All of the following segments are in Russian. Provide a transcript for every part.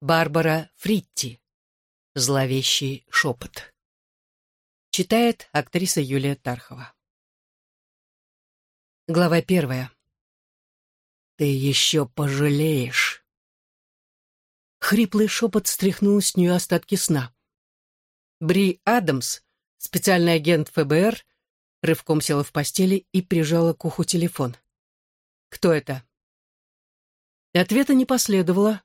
Барбара Фритти. Зловещий шепот. Читает актриса Юлия Тархова. Глава первая. «Ты еще пожалеешь». Хриплый шепот стряхнул с нее остатки сна. Бри Адамс, специальный агент ФБР, рывком села в постели и прижала к уху телефон. «Кто это?» Ответа не последовало,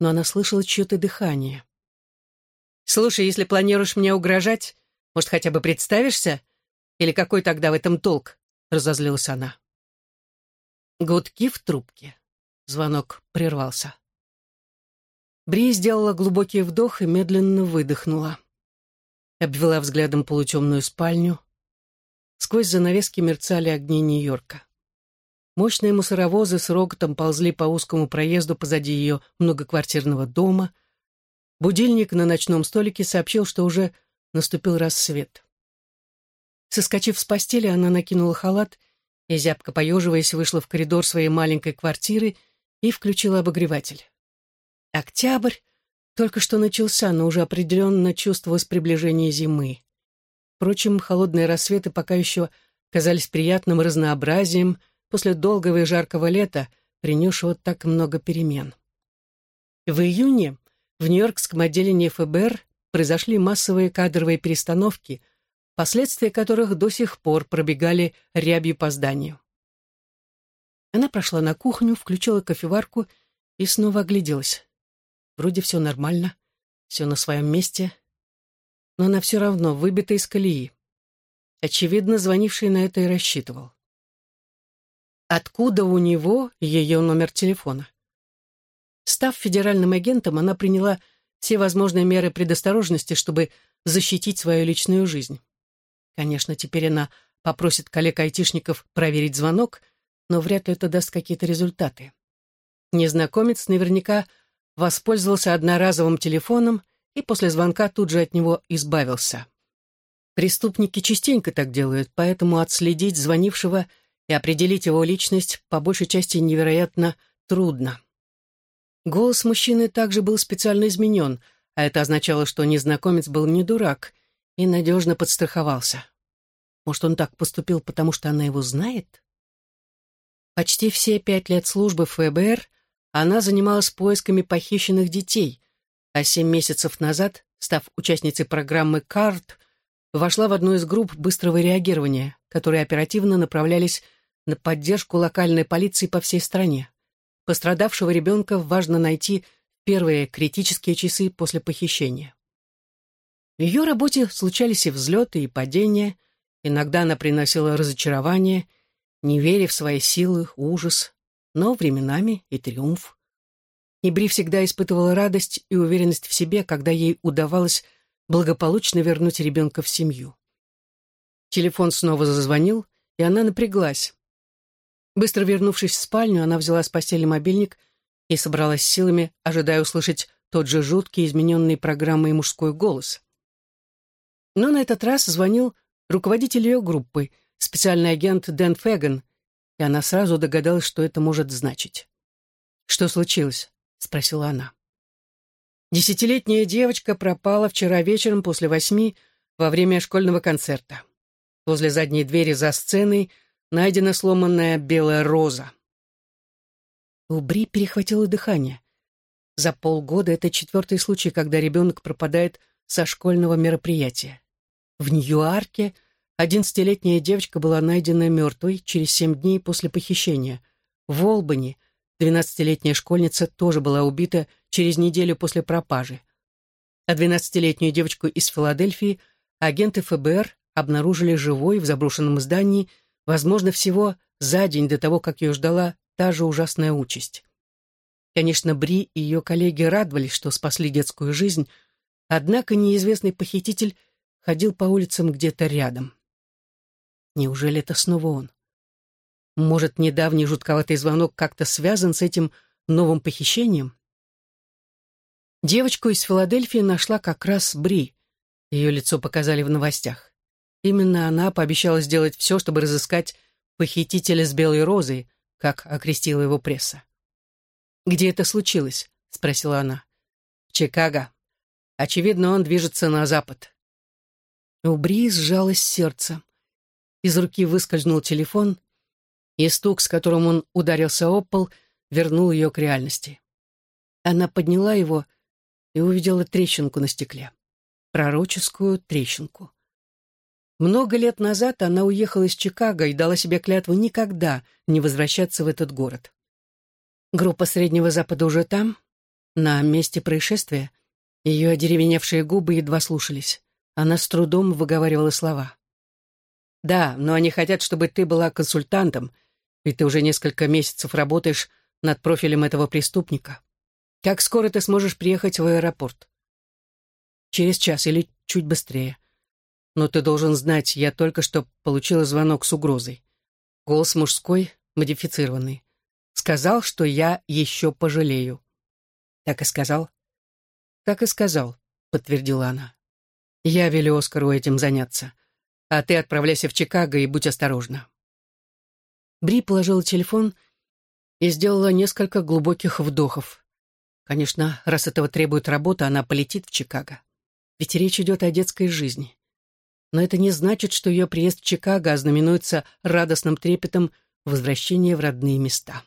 но она слышала чье-то дыхание. «Слушай, если планируешь мне угрожать, может, хотя бы представишься? Или какой тогда в этом толк?» — разозлилась она. Гудки в трубке. Звонок прервался. Бри сделала глубокий вдох и медленно выдохнула. Обвела взглядом полутемную спальню. Сквозь занавески мерцали огни Нью-Йорка. Мощные мусоровозы с рокотом ползли по узкому проезду позади ее многоквартирного дома. Будильник на ночном столике сообщил, что уже наступил рассвет. Соскочив с постели, она накинула халат и, зябко поеживаясь, вышла в коридор своей маленькой квартиры и включила обогреватель. Октябрь только что начался, но уже определенно чувствовалось приближение зимы. Впрочем, холодные рассветы пока еще казались приятным разнообразием после долгого и жаркого лета, принесшего так много перемен. В июне в Нью-Йоркском отделении ФБР произошли массовые кадровые перестановки, последствия которых до сих пор пробегали рябью по зданию. Она прошла на кухню, включила кофеварку и снова огляделась. Вроде все нормально, все на своем месте, но она все равно выбита из колеи. Очевидно, звонивший на это и рассчитывал. Откуда у него ее номер телефона? Став федеральным агентом, она приняла все возможные меры предосторожности, чтобы защитить свою личную жизнь. Конечно, теперь она попросит коллег-айтишников проверить звонок, но вряд ли это даст какие-то результаты. Незнакомец наверняка воспользовался одноразовым телефоном и после звонка тут же от него избавился. Преступники частенько так делают, поэтому отследить звонившего и определить его личность по большей части невероятно трудно. Голос мужчины также был специально изменен, а это означало, что незнакомец был не дурак и надежно подстраховался. Может, он так поступил, потому что она его знает? Почти все пять лет службы ФБР она занималась поисками похищенных детей, а семь месяцев назад, став участницей программы «Карт», вошла в одну из групп быстрого реагирования, которые оперативно направлялись на поддержку локальной полиции по всей стране. Пострадавшего ребенка важно найти первые критические часы после похищения. В ее работе случались и взлеты, и падения, иногда она приносила разочарование, не веря в свои силы, ужас, но временами и триумф. И Бри всегда испытывала радость и уверенность в себе, когда ей удавалось благополучно вернуть ребенка в семью. Телефон снова зазвонил, и она напряглась. Быстро вернувшись в спальню, она взяла с постели мобильник и собралась силами, ожидая услышать тот же жуткий, измененный программой мужской голос. Но на этот раз звонил руководитель ее группы, специальный агент Дэн Фэган, и она сразу догадалась, что это может значить. «Что случилось?» — спросила она. Десятилетняя девочка пропала вчера вечером после восьми во время школьного концерта. Возле задней двери за сценой найдена сломанная белая роза. У Бри перехватило дыхание. За полгода это четвертый случай, когда ребенок пропадает со школьного мероприятия. В Нью-Арке Одиннадцатилетняя девочка была найдена мертвой через семь дней после похищения. В Олбани двенадцатилетняя школьница тоже была убита через неделю после пропажи. А двенадцатилетнюю девочку из Филадельфии агенты ФБР обнаружили живой в заброшенном здании, возможно, всего за день до того, как ее ждала та же ужасная участь. Конечно, Бри и ее коллеги радовались, что спасли детскую жизнь, однако неизвестный похититель ходил по улицам где-то рядом. Неужели это снова он? Может, недавний жутковатый звонок как-то связан с этим новым похищением? Девочку из Филадельфии нашла как раз Бри. Ее лицо показали в новостях. Именно она пообещала сделать все, чтобы разыскать похитителя с белой розой, как окрестила его пресса. «Где это случилось?» — спросила она. В Чикаго. Очевидно, он движется на запад. У Бри сжалось сердце. Из руки выскользнул телефон, и стук, с которым он ударился об пол, вернул ее к реальности. Она подняла его и увидела трещинку на стекле. Пророческую трещинку. Много лет назад она уехала из Чикаго и дала себе клятву никогда не возвращаться в этот город. Группа Среднего Запада уже там, на месте происшествия. Ее одеревеневшие губы едва слушались. Она с трудом выговаривала слова. «Да, но они хотят, чтобы ты была консультантом, ведь ты уже несколько месяцев работаешь над профилем этого преступника. Как скоро ты сможешь приехать в аэропорт?» «Через час или чуть быстрее. Но ты должен знать, я только что получила звонок с угрозой. Голос мужской, модифицированный. Сказал, что я еще пожалею. Так и сказал? Так и сказал, подтвердила она. Я велю Оскару этим заняться. А ты отправляйся в Чикаго и будь осторожна. Бри положила телефон и сделала несколько глубоких вдохов. Конечно, раз этого требует работа, она полетит в Чикаго. Ведь речь идет о детской жизни но это не значит, что ее приезд в Чикаго ознаменуется радостным трепетом возвращения в родные места.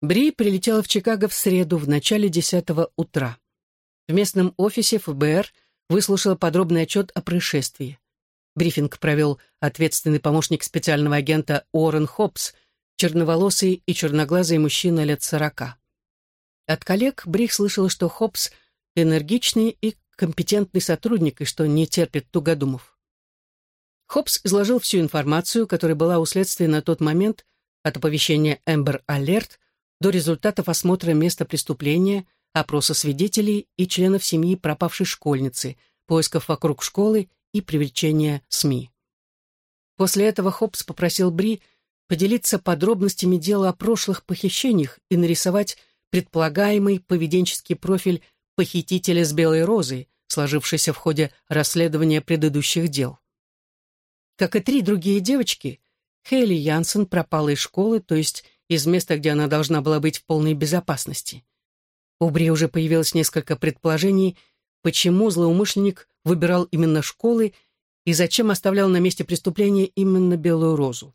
Бри прилетела в Чикаго в среду в начале десятого утра. В местном офисе ФБР выслушала подробный отчет о происшествии. Брифинг провел ответственный помощник специального агента Уоррен Хопс, черноволосый и черноглазый мужчина лет сорока. От коллег Бри слышала, что Хопс энергичный и компетентный сотрудник и что не терпит тугодумов. Хопс изложил всю информацию, которая была у следствия на тот момент, от оповещения Эмбер Алерт до результатов осмотра места преступления, опроса свидетелей и членов семьи пропавшей школьницы, поисков вокруг школы и привлечения СМИ. После этого Хопс попросил Бри поделиться подробностями дела о прошлых похищениях и нарисовать предполагаемый поведенческий профиль похитителя с белой розой, сложившийся в ходе расследования предыдущих дел. Как и три другие девочки, Хейли Янсен пропала из школы, то есть из места, где она должна была быть в полной безопасности. У Бри уже появилось несколько предположений, почему злоумышленник выбирал именно школы и зачем оставлял на месте преступления именно белую розу.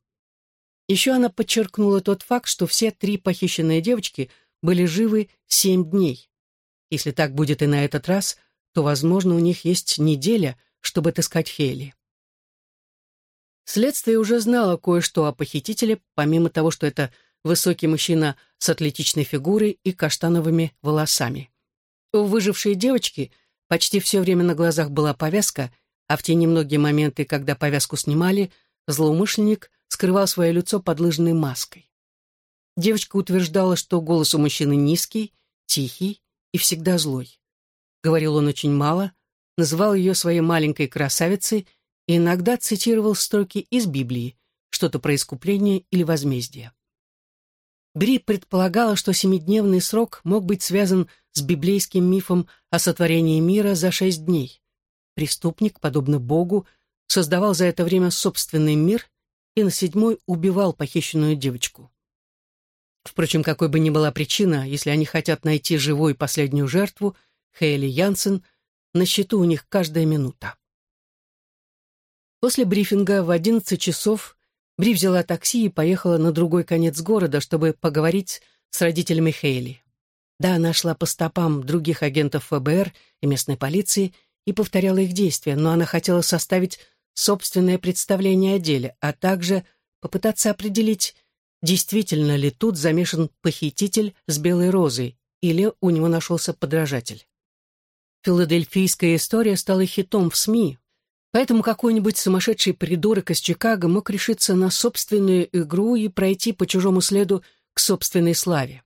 Еще она подчеркнула тот факт, что все три похищенные девочки были живы семь дней. Если так будет и на этот раз, то, возможно, у них есть неделя, чтобы отыскать Хейли. Следствие уже знало кое-что о похитителе, помимо того, что это высокий мужчина с атлетичной фигурой и каштановыми волосами. У выжившей девочки почти все время на глазах была повязка, а в те немногие моменты, когда повязку снимали, злоумышленник скрывал свое лицо под лыжной маской. Девочка утверждала, что голос у мужчины низкий, тихий и всегда злой. Говорил он очень мало, называл ее своей маленькой красавицей и иногда цитировал строки из Библии, что-то про искупление или возмездие. Бри предполагала, что семидневный срок мог быть связан с библейским мифом о сотворении мира за шесть дней. Преступник, подобно Богу, создавал за это время собственный мир и на седьмой убивал похищенную девочку. Впрочем, какой бы ни была причина, если они хотят найти живой последнюю жертву, Хейли Янсен, на счету у них каждая минута. После брифинга в 11 часов Бри взяла такси и поехала на другой конец города, чтобы поговорить с родителями Хейли. Да, она шла по стопам других агентов ФБР и местной полиции и повторяла их действия, но она хотела составить собственное представление о деле, а также попытаться определить, действительно ли тут замешан похититель с белой розой или у него нашелся подражатель. Филадельфийская история стала хитом в СМИ, поэтому какой-нибудь сумасшедший придурок из Чикаго мог решиться на собственную игру и пройти по чужому следу к собственной славе.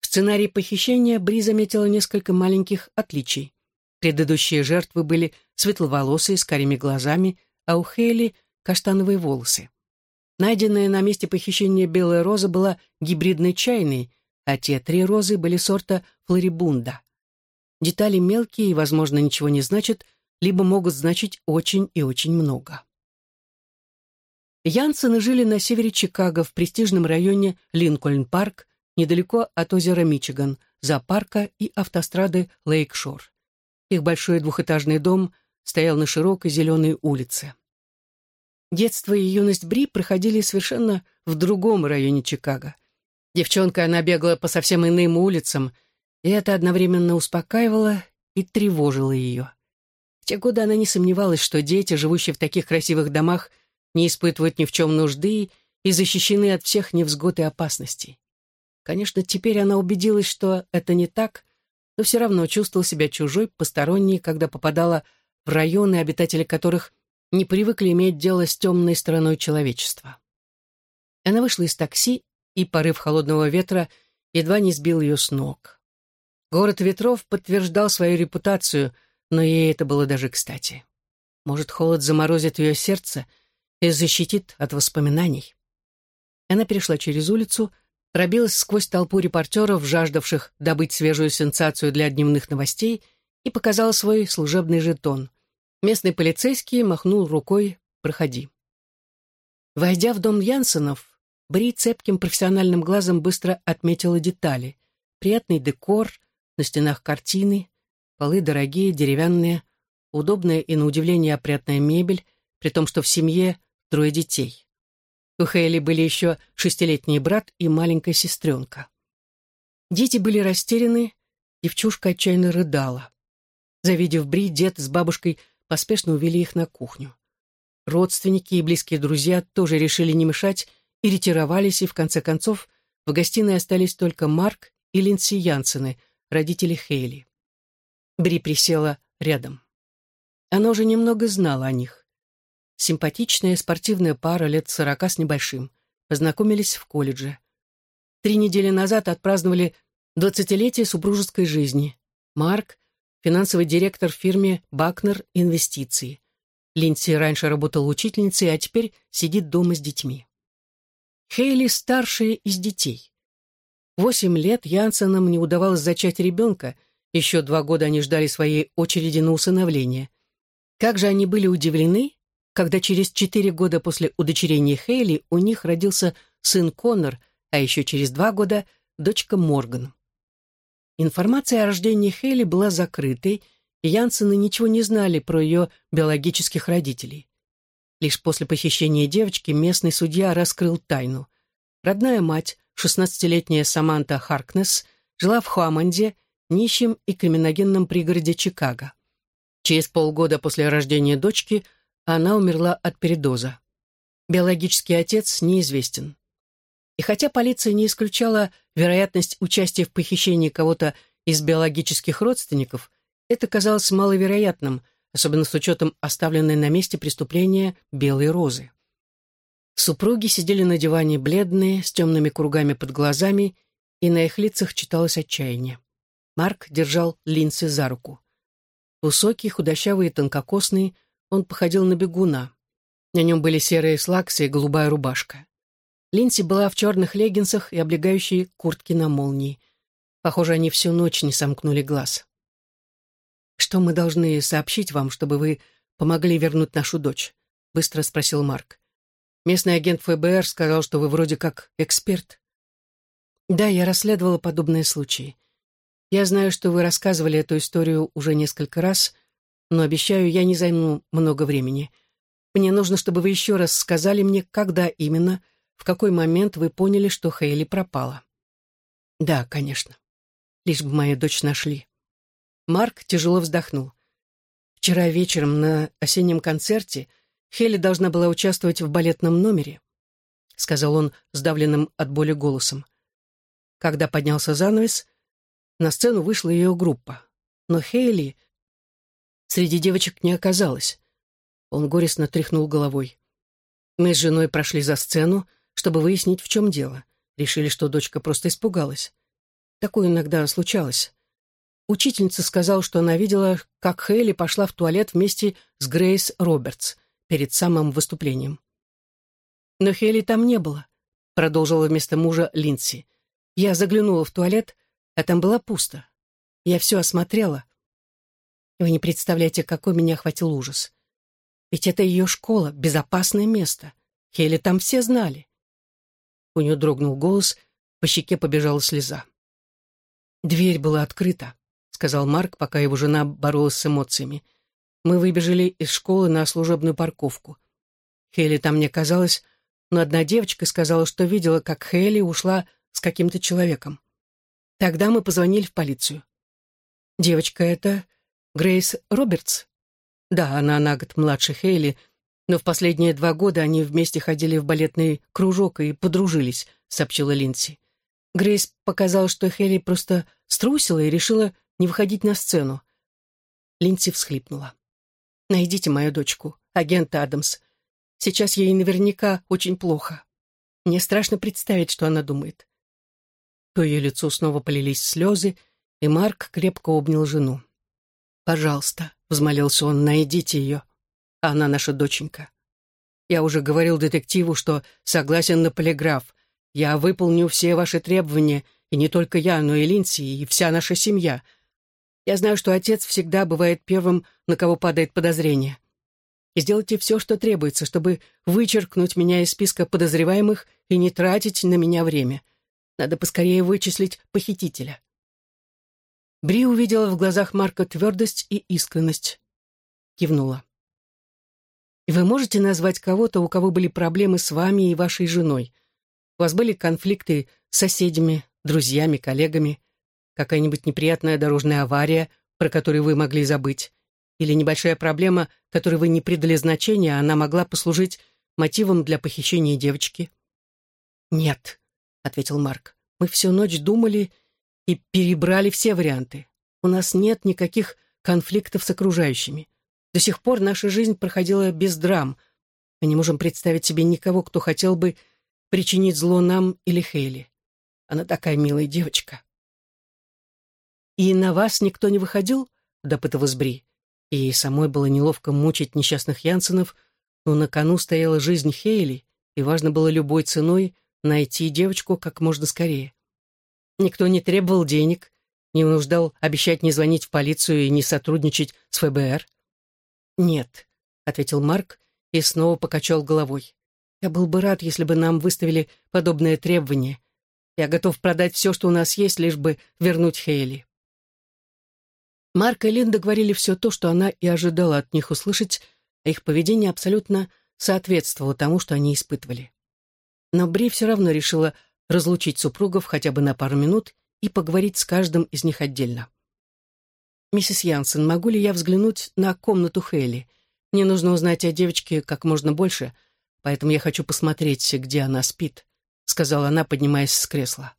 В сценарии похищения Бри заметила несколько маленьких отличий. Предыдущие жертвы были светловолосые, с карими глазами, а у Хейли — каштановые волосы. Найденная на месте похищения белая роза была гибридной чайной, а те три розы были сорта флорибунда. Детали мелкие и, возможно, ничего не значат, либо могут значить очень и очень много. Янсены жили на севере Чикаго в престижном районе Линкольн-парк, недалеко от озера Мичиган, зоопарка и автострады Лейкшор. Их большой двухэтажный дом стоял на широкой зеленой улице. Детство и юность Бри проходили совершенно в другом районе Чикаго. Девчонка она бегала по совсем иным улицам, и это одновременно успокаивало и тревожило ее. В те годы она не сомневалась, что дети, живущие в таких красивых домах, не испытывают ни в чем нужды и защищены от всех невзгод и опасностей. Конечно, теперь она убедилась, что это не так, но все равно чувствовала себя чужой, посторонней, когда попадала в районы, обитатели которых не привыкли иметь дело с темной стороной человечества. Она вышла из такси, и порыв холодного ветра едва не сбил ее с ног. Город ветров подтверждал свою репутацию, но ей это было даже кстати. Может, холод заморозит ее сердце и защитит от воспоминаний. Она перешла через улицу, пробилась сквозь толпу репортеров, жаждавших добыть свежую сенсацию для дневных новостей, и показала свой служебный жетон. Местный полицейский махнул рукой «Проходи». Войдя в дом Янсенов, Бри цепким профессиональным глазом быстро отметила детали. Приятный декор, на стенах картины, полы дорогие, деревянные, удобная и, на удивление, опрятная мебель, при том, что в семье трое детей. У Хейли были еще шестилетний брат и маленькая сестренка. Дети были растеряны, девчушка отчаянно рыдала. Завидев Бри, дед с бабушкой поспешно увели их на кухню. Родственники и близкие друзья тоже решили не мешать и ретировались, и в конце концов в гостиной остались только Марк и Линдси Янсены, родители Хейли. Бри присела рядом. Она уже немного знала о них. Симпатичная спортивная пара лет сорока с небольшим. Познакомились в колледже. Три недели назад отпраздновали двадцатилетие супружеской жизни. Марк — финансовый директор в фирме «Бакнер Инвестиции». Линдси раньше работала учительницей, а теперь сидит дома с детьми. Хейли старшая из детей. Восемь лет Янсенам не удавалось зачать ребенка, еще два года они ждали своей очереди на усыновление. Как же они были удивлены, когда через четыре года после удочерения Хейли у них родился сын Коннор, а еще через два года дочка Морган. Информация о рождении Хейли была закрытой, и Янсены ничего не знали про ее биологических родителей. Лишь после похищения девочки местный судья раскрыл тайну. Родная мать, шестнадцатилетняя Саманта Харкнес, жила в Хуаманде, нищем и криминогенном пригороде Чикаго. Через полгода после рождения дочки она умерла от передоза. Биологический отец неизвестен. И хотя полиция не исключала вероятность участия в похищении кого-то из биологических родственников, это казалось маловероятным, особенно с учетом оставленной на месте преступления белой розы. Супруги сидели на диване бледные, с темными кругами под глазами, и на их лицах читалось отчаяние. Марк держал Линси за руку. Высокий, худощавый и тонкокосный, он походил на бегуна. На нем были серые слаксы и голубая рубашка. Линси была в черных леггинсах и облегающей куртке на молнии. Похоже, они всю ночь не сомкнули глаз. «Что мы должны сообщить вам, чтобы вы помогли вернуть нашу дочь?» — быстро спросил Марк. «Местный агент ФБР сказал, что вы вроде как эксперт». «Да, я расследовала подобные случаи. Я знаю, что вы рассказывали эту историю уже несколько раз, но обещаю, я не займу много времени. Мне нужно, чтобы вы еще раз сказали мне, когда именно, в какой момент вы поняли, что Хейли пропала». «Да, конечно. Лишь бы мою дочь нашли». Марк тяжело вздохнул. Вчера вечером на осеннем концерте Хелли должна была участвовать в балетном номере, сказал он сдавленным от боли голосом. Когда поднялся занавес, на сцену вышла ее группа. Но Хейли среди девочек не оказалось. Он горестно тряхнул головой. Мы с женой прошли за сцену, чтобы выяснить, в чем дело. Решили, что дочка просто испугалась. Такое иногда случалось. Учительница сказала, что она видела, как Хейли пошла в туалет вместе с Грейс Робертс перед самым выступлением. «Но Хейли там не было», — продолжила вместо мужа Линдси. «Я заглянула в туалет, а там было пусто. Я все осмотрела. Вы не представляете, какой меня охватил ужас. Ведь это ее школа, безопасное место. Хейли там все знали». У нее дрогнул голос, по щеке побежала слеза. «Дверь была открыта», — сказал Марк, пока его жена боролась с эмоциями. «Мы выбежали из школы на служебную парковку. Хейли там не казалось, но одна девочка сказала, что видела, как Хейли ушла с каким-то человеком. Тогда мы позвонили в полицию. Девочка это Грейс Робертс? Да, она на год младше Хейли, но в последние два года они вместе ходили в балетный кружок и подружились, сообщила Линси. Грейс показала, что Хейли просто струсила и решила не выходить на сцену. Линси всхлипнула. «Найдите мою дочку, агент Адамс. Сейчас ей наверняка очень плохо. Мне страшно представить, что она думает. По ее лицу снова полились слезы, и Марк крепко обнял жену. «Пожалуйста», — взмолился он, — «найдите ее. Она наша доченька. Я уже говорил детективу, что согласен на полиграф. Я выполню все ваши требования, и не только я, но и Линси, и вся наша семья. Я знаю, что отец всегда бывает первым, на кого падает подозрение и сделайте все, что требуется, чтобы вычеркнуть меня из списка подозреваемых и не тратить на меня время. Надо поскорее вычислить похитителя». Бри увидела в глазах Марка твердость и искренность. Кивнула. «И вы можете назвать кого-то, у кого были проблемы с вами и вашей женой? У вас были конфликты с соседями, друзьями, коллегами? Какая-нибудь неприятная дорожная авария, про которую вы могли забыть? или небольшая проблема, которой вы не придали значения, она могла послужить мотивом для похищения девочки? «Нет», — ответил Марк, — «мы всю ночь думали и перебрали все варианты. У нас нет никаких конфликтов с окружающими. До сих пор наша жизнь проходила без драм. Мы не можем представить себе никого, кто хотел бы причинить зло нам или Хейли. Она такая милая девочка». «И на вас никто не выходил?» — допытывалась Бри. И ей самой было неловко мучить несчастных Янсенов, но на кону стояла жизнь Хейли, и важно было любой ценой найти девочку как можно скорее. Никто не требовал денег, не вынуждал обещать не звонить в полицию и не сотрудничать с ФБР. «Нет», — ответил Марк и снова покачал головой. «Я был бы рад, если бы нам выставили подобное требование. Я готов продать все, что у нас есть, лишь бы вернуть Хейли». Марк и Линда говорили все то, что она и ожидала от них услышать, а их поведение абсолютно соответствовало тому, что они испытывали. Но Бри все равно решила разлучить супругов хотя бы на пару минут и поговорить с каждым из них отдельно. «Миссис Янсен, могу ли я взглянуть на комнату Хейли? Мне нужно узнать о девочке как можно больше, поэтому я хочу посмотреть, где она спит», — сказала она, поднимаясь с кресла.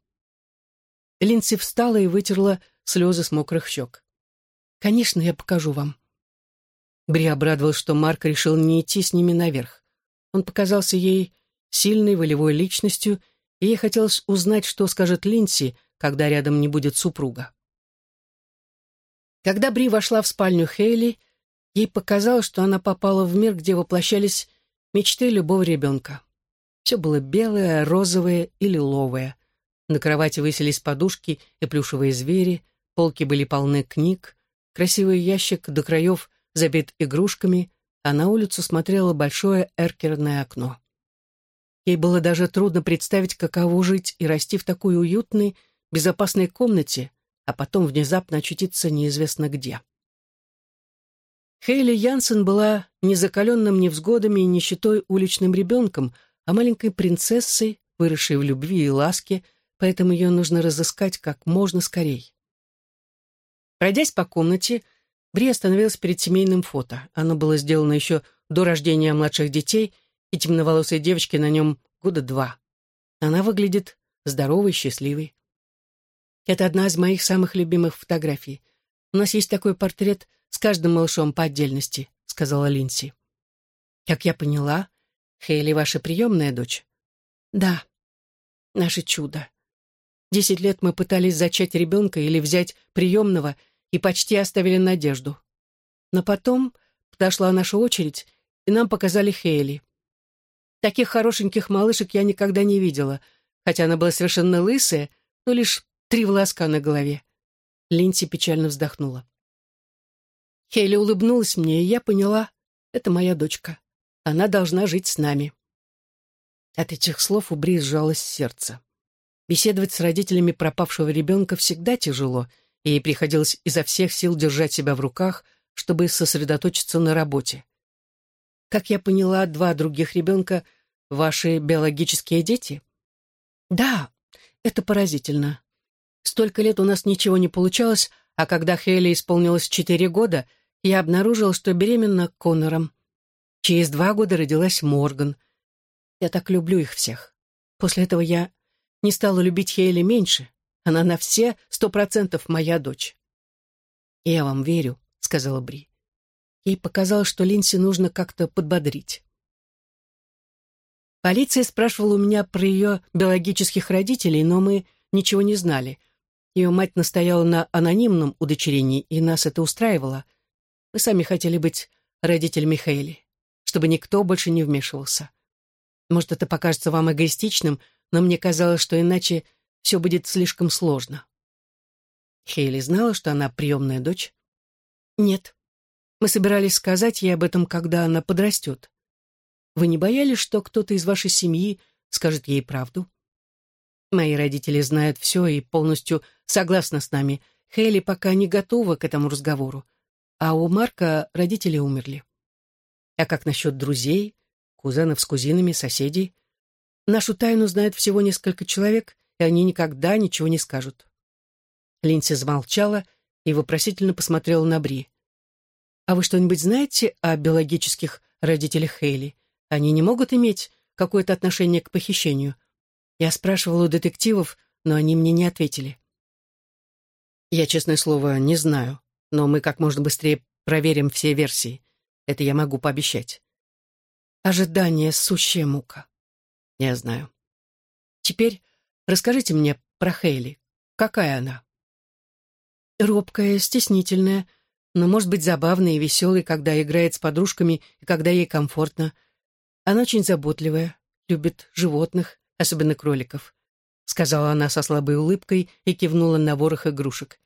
Линдси встала и вытерла слезы с мокрых щек. «Конечно, я покажу вам». Бри обрадовалась, что Марк решил не идти с ними наверх. Он показался ей сильной волевой личностью, и ей хотелось узнать, что скажет Линси, когда рядом не будет супруга. Когда Бри вошла в спальню Хейли, ей показалось, что она попала в мир, где воплощались мечты любого ребенка. Все было белое, розовое и лиловое. На кровати высились подушки и плюшевые звери, полки были полны книг, Красивый ящик до краев забит игрушками, а на улицу смотрело большое эркерное окно. Ей было даже трудно представить, каково жить и расти в такой уютной, безопасной комнате, а потом внезапно очутиться неизвестно где. Хейли Янсен была не закаленным невзгодами и нищетой уличным ребенком, а маленькой принцессой, выросшей в любви и ласке, поэтому ее нужно разыскать как можно скорей. Пройдясь по комнате, Бри остановилась перед семейным фото. Оно было сделано еще до рождения младших детей, и темноволосой девочки на нем года два. Она выглядит здоровой, счастливой. Это одна из моих самых любимых фотографий. У нас есть такой портрет с каждым малышом по отдельности, сказала Линси. Как я поняла, Хейли ваша приемная дочь? Да, наше чудо. Десять лет мы пытались зачать ребенка или взять приемного и почти оставили надежду. Но потом подошла наша очередь, и нам показали Хейли. Таких хорошеньких малышек я никогда не видела, хотя она была совершенно лысая, но лишь три волоска на голове. Линси печально вздохнула. Хейли улыбнулась мне, и я поняла, это моя дочка. Она должна жить с нами. От этих слов у Бри сжалось сердце. Беседовать с родителями пропавшего ребенка всегда тяжело, и ей приходилось изо всех сил держать себя в руках, чтобы сосредоточиться на работе. Как я поняла, два других ребенка — ваши биологические дети? Да, это поразительно. Столько лет у нас ничего не получалось, а когда Хейли исполнилось четыре года, я обнаружила, что беременна Коннором. Через два года родилась Морган. Я так люблю их всех. После этого я не стала любить Хейли меньше. Она на все сто процентов моя дочь. «Я вам верю», — сказала Бри. Ей показалось, что Линси нужно как-то подбодрить. Полиция спрашивала у меня про ее биологических родителей, но мы ничего не знали. Ее мать настояла на анонимном удочерении, и нас это устраивало. Мы сами хотели быть родителями Хейли, чтобы никто больше не вмешивался. Может, это покажется вам эгоистичным, но мне казалось, что иначе все будет слишком сложно. Хейли знала, что она приемная дочь? Нет. Мы собирались сказать ей об этом, когда она подрастет. Вы не боялись, что кто-то из вашей семьи скажет ей правду? Мои родители знают все и полностью согласны с нами. Хейли пока не готова к этому разговору. А у Марка родители умерли. А как насчет друзей, кузенов с кузинами, соседей? Нашу тайну знает всего несколько человек, и они никогда ничего не скажут. Линси замолчала и вопросительно посмотрела на Бри. «А вы что-нибудь знаете о биологических родителях Хейли? Они не могут иметь какое-то отношение к похищению?» Я спрашивала у детективов, но они мне не ответили. «Я, честное слово, не знаю, но мы как можно быстрее проверим все версии. Это я могу пообещать». Ожидание — сущая мука. Я знаю. Теперь расскажите мне про Хейли. Какая она? Робкая, стеснительная, но может быть забавной и веселой, когда играет с подружками и когда ей комфортно. Она очень заботливая, любит животных, особенно кроликов, сказала она со слабой улыбкой и кивнула на ворох игрушек.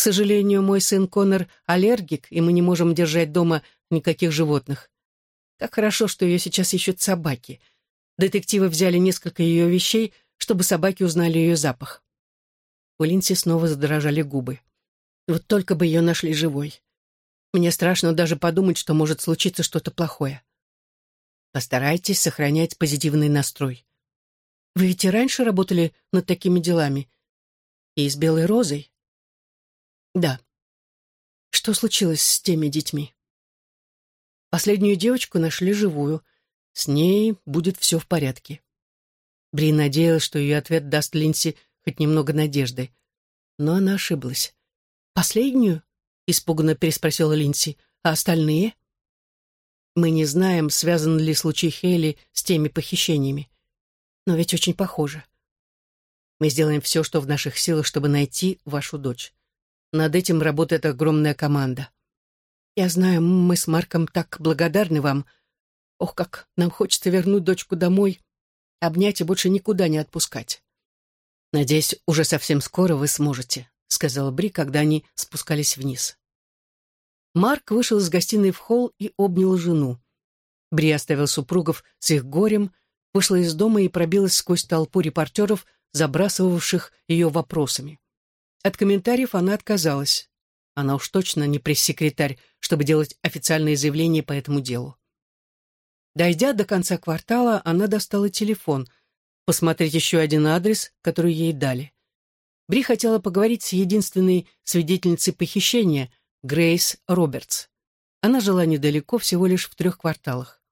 К сожалению, мой сын Конор аллергик, и мы не можем держать дома никаких животных. Как хорошо, что ее сейчас ищут собаки. Детективы взяли несколько ее вещей, чтобы собаки узнали ее запах. У Линси снова задрожали губы. Вот только бы ее нашли живой. Мне страшно даже подумать, что может случиться что-то плохое. Постарайтесь сохранять позитивный настрой. Вы ведь и раньше работали над такими делами. И с Белой Розой? Да. Что случилось с теми детьми? Последнюю девочку нашли живую. С ней будет все в порядке. Бри надеялась, что ее ответ даст Линси хоть немного надежды. Но она ошиблась. «Последнюю?» — испуганно переспросила Линси. «А остальные?» «Мы не знаем, связан ли случай Хейли с теми похищениями. Но ведь очень похоже. Мы сделаем все, что в наших силах, чтобы найти вашу дочь. Над этим работает огромная команда. Я знаю, мы с Марком так благодарны вам, — Ох, как нам хочется вернуть дочку домой, обнять и больше никуда не отпускать. «Надеюсь, уже совсем скоро вы сможете», — сказала Бри, когда они спускались вниз. Марк вышел из гостиной в холл и обнял жену. Бри оставил супругов с их горем, вышла из дома и пробилась сквозь толпу репортеров, забрасывавших ее вопросами. От комментариев она отказалась. Она уж точно не пресс-секретарь, чтобы делать официальные заявления по этому делу. Дойдя до конца квартала, она достала телефон, посмотреть еще один адрес, который ей дали. Бри хотела поговорить с единственной свидетельницей похищения, Грейс Робертс. Она жила недалеко, всего лишь в трех кварталах.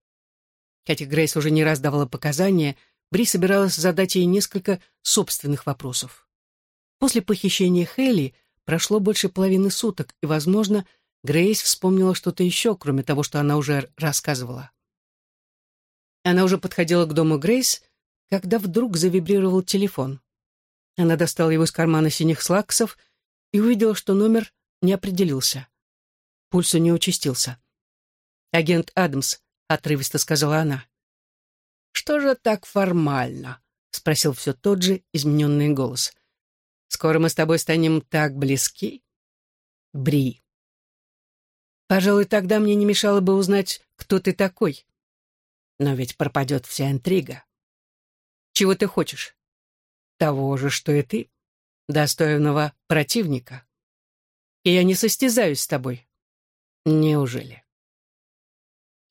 Хотя Грейс уже не раз давала показания, Бри собиралась задать ей несколько собственных вопросов. После похищения Хелли прошло больше половины суток, и, возможно, Грейс вспомнила что-то еще, кроме того, что она уже рассказывала. Она уже подходила к дому Грейс, когда вдруг завибрировал телефон. Она достала его из кармана синих слаксов и увидела, что номер не определился. Пульс у нее участился. «Агент Адамс», — отрывисто сказала она. «Что же так формально?» — спросил все тот же измененный голос. «Скоро мы с тобой станем так близки?» «Бри». «Пожалуй, тогда мне не мешало бы узнать, кто ты такой», но ведь пропадет вся интрига. Чего ты хочешь? Того же, что и ты, достойного противника. И я не состязаюсь с тобой. Неужели?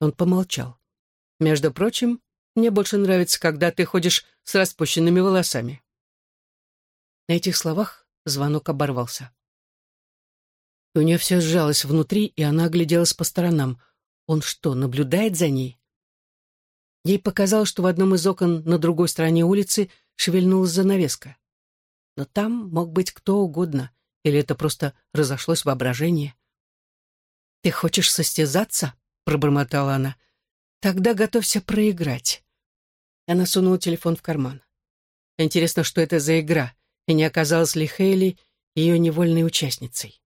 Он помолчал. Между прочим, мне больше нравится, когда ты ходишь с распущенными волосами. На этих словах звонок оборвался. У нее все сжалось внутри, и она огляделась по сторонам. Он что, наблюдает за ней? Ей показалось, что в одном из окон на другой стороне улицы шевельнулась занавеска. Но там мог быть кто угодно, или это просто разошлось воображение. «Ты хочешь состязаться?» — пробормотала она. «Тогда готовься проиграть». Она сунула телефон в карман. Интересно, что это за игра, и не оказалась ли Хейли ее невольной участницей.